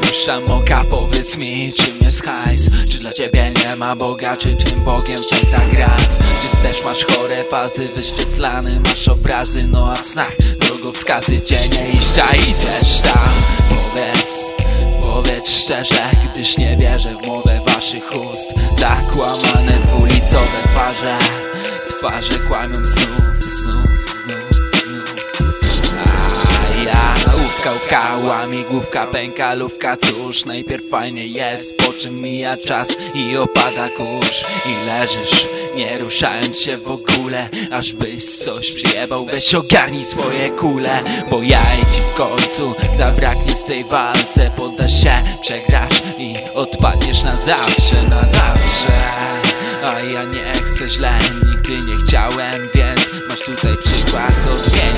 puszczam oka, powiedz mi czym jest hajs? Czy dla ciebie nie ma Boga, czy tym Bogiem feta gras Czy ty też masz chore fazy, wyświetlane masz obrazy? No a w snach drogowskazy, cienie i idziesz tam. Powiedz, powiedz szczerze, gdyż nie wierzę w mowę waszych ust. Zakłamane dwulicowe twarze, twarze kłamią znów, znów, Łówka, łamigłówka, pęka lówka Cóż, najpierw fajnie jest Po czym mija czas i opada kurz. I leżysz, nie ruszając się w ogóle Aż byś coś przyjebał. Weź ogarnij swoje kule Bo jaj ci w końcu zabraknie w tej walce. Poddasz się, przegrasz i odpadniesz na zawsze, na zawsze. A ja nie chcę źle, nigdy nie chciałem Więc masz tutaj przykład odmieńcy